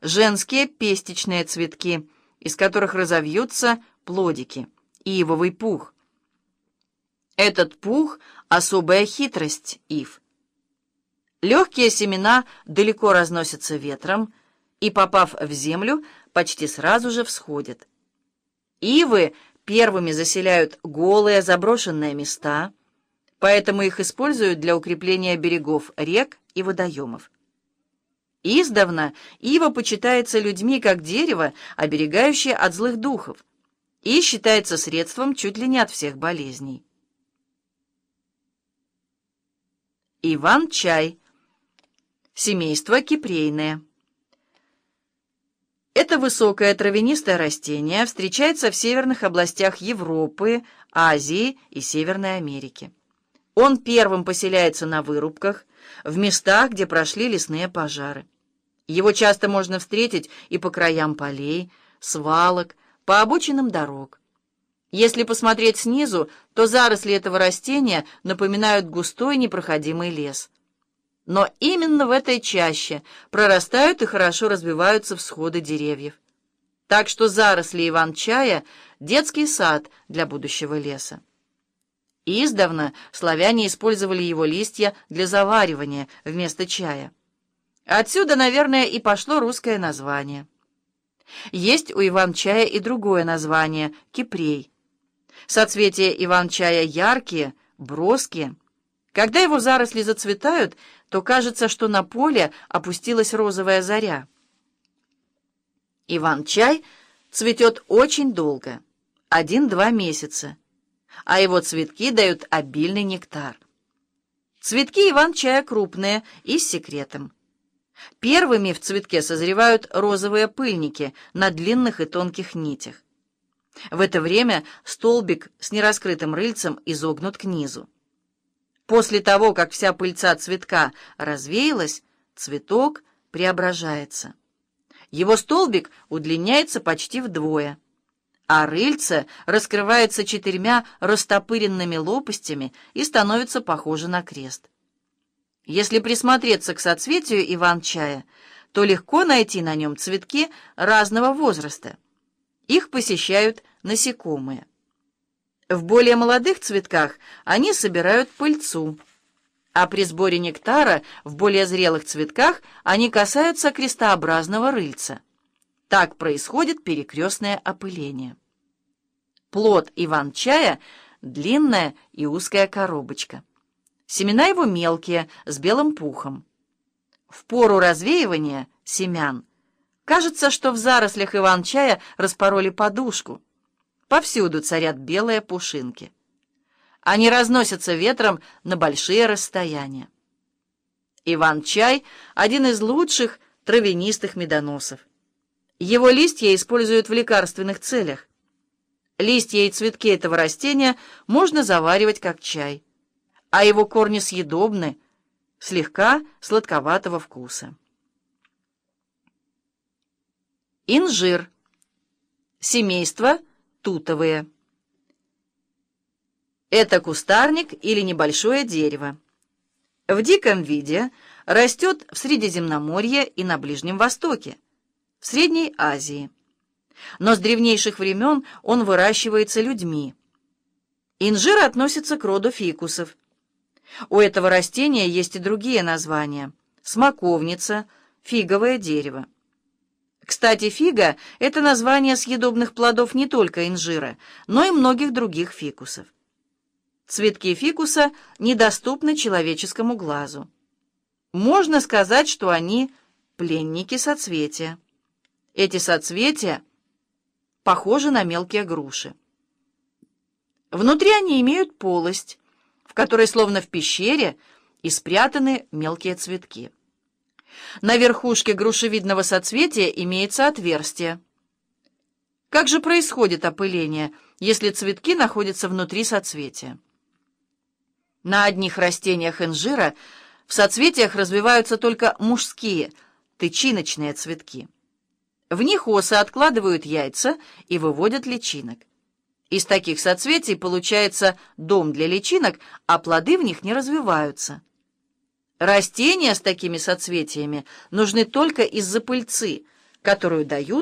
женские пестичные цветки, из которых разовьются плодики, ивовый пух. Этот пух — особая хитрость ив. Легкие семена далеко разносятся ветром и, попав в землю, почти сразу же всходят. Ивы первыми заселяют голые заброшенные места, поэтому их используют для укрепления берегов рек и водоемов. Издавна ива почитается людьми как дерево, оберегающее от злых духов, и считается средством чуть ли не от всех болезней. Иван-чай. Семейство кипрейное. Это высокое травянистое растение встречается в северных областях Европы, Азии и Северной Америки. Он первым поселяется на вырубках, в местах, где прошли лесные пожары. Его часто можно встретить и по краям полей, свалок, по обочинам дорог. Если посмотреть снизу, то заросли этого растения напоминают густой непроходимый лес. Но именно в этой чаще прорастают и хорошо развиваются всходы деревьев. Так что заросли иван-чая — детский сад для будущего леса. Издавна славяне использовали его листья для заваривания вместо чая. Отсюда, наверное, и пошло русское название. Есть у иван-чая и другое название — кипрей. Соцветия иван-чая яркие, броские. Когда его заросли зацветают, то кажется, что на поле опустилась розовая заря. Иван-чай цветет очень долго, один-два месяца а его цветки дают обильный нектар. Цветки иван-чая крупные и с секретом. Первыми в цветке созревают розовые пыльники на длинных и тонких нитях. В это время столбик с нераскрытым рыльцем изогнут к низу. После того, как вся пыльца цветка развеялась, цветок преображается. Его столбик удлиняется почти вдвое а рыльце раскрывается четырьмя растопыренными лопастями и становится похоже на крест. Если присмотреться к соцветию иван-чая, то легко найти на нем цветки разного возраста. Их посещают насекомые. В более молодых цветках они собирают пыльцу, а при сборе нектара в более зрелых цветках они касаются крестообразного рыльца. Так происходит перекрестное опыление. Плод иван-чая — длинная и узкая коробочка. Семена его мелкие, с белым пухом. В пору развеивания семян кажется, что в зарослях иван-чая распороли подушку. Повсюду царят белые пушинки. Они разносятся ветром на большие расстояния. Иван-чай — один из лучших травянистых медоносов. Его листья используют в лекарственных целях. Листья и цветки этого растения можно заваривать как чай, а его корни съедобны, слегка сладковатого вкуса. Инжир. Семейство тутовые. Это кустарник или небольшое дерево. В диком виде растет в Средиземноморье и на Ближнем Востоке, в Средней Азии но с древнейших времен он выращивается людьми. Инжир относится к роду фикусов. У этого растения есть и другие названия – смоковница, фиговое дерево. Кстати, фига – это название съедобных плодов не только инжира, но и многих других фикусов. Цветки фикуса недоступны человеческому глазу. Можно сказать, что они – пленники соцветия. Эти соцветия – похожи на мелкие груши. Внутри они имеют полость, в которой, словно в пещере, и спрятаны мелкие цветки. На верхушке грушевидного соцветия имеется отверстие. Как же происходит опыление, если цветки находятся внутри соцветия? На одних растениях инжира в соцветиях развиваются только мужские, тычиночные цветки. В них осы откладывают яйца и выводят личинок. Из таких соцветий получается дом для личинок, а плоды в них не развиваются. Растения с такими соцветиями нужны только из-за пыльцы, которую дают